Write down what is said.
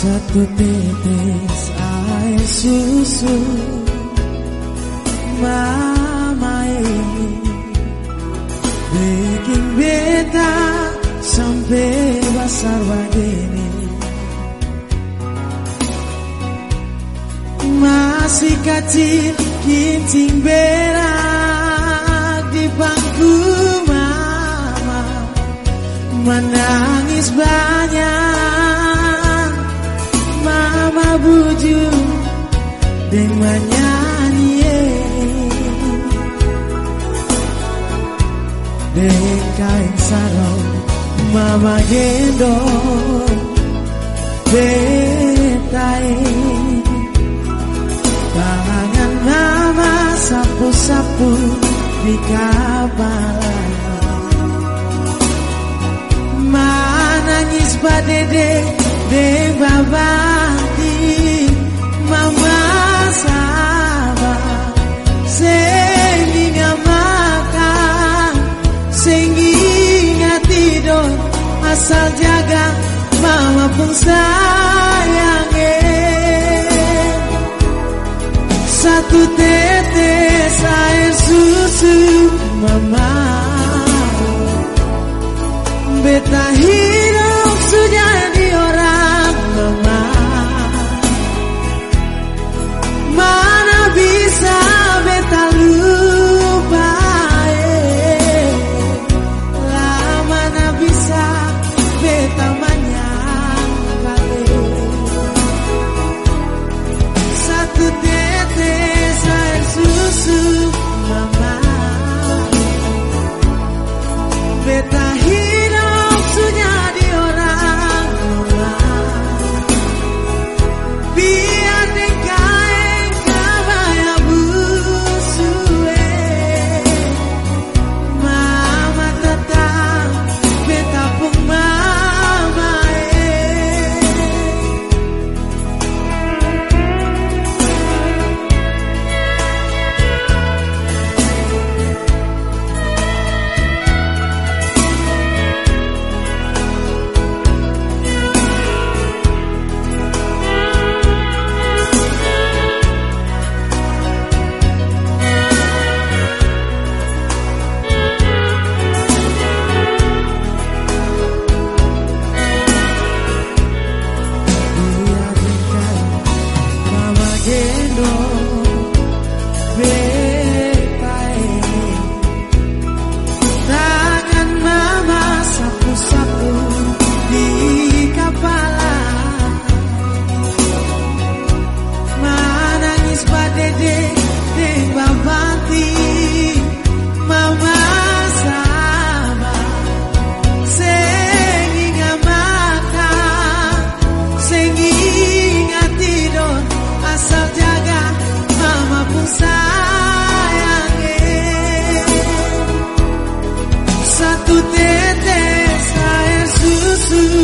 Satu tetes air susu. Mama ini Bikin beta sampai besar begini Masih kecil kincing berak di bangku mama. Menangis banyak Mama buju dengan nyanyi Dengan kain sarung Mama gendong Betai Tangan mama sapu-sapu di kepala Manangis badede de babati Mama sabar Sehingga makan Sehingga tidur Asal jaga Mama pun sayang Satu tetes air susu Mama. Beta mama susu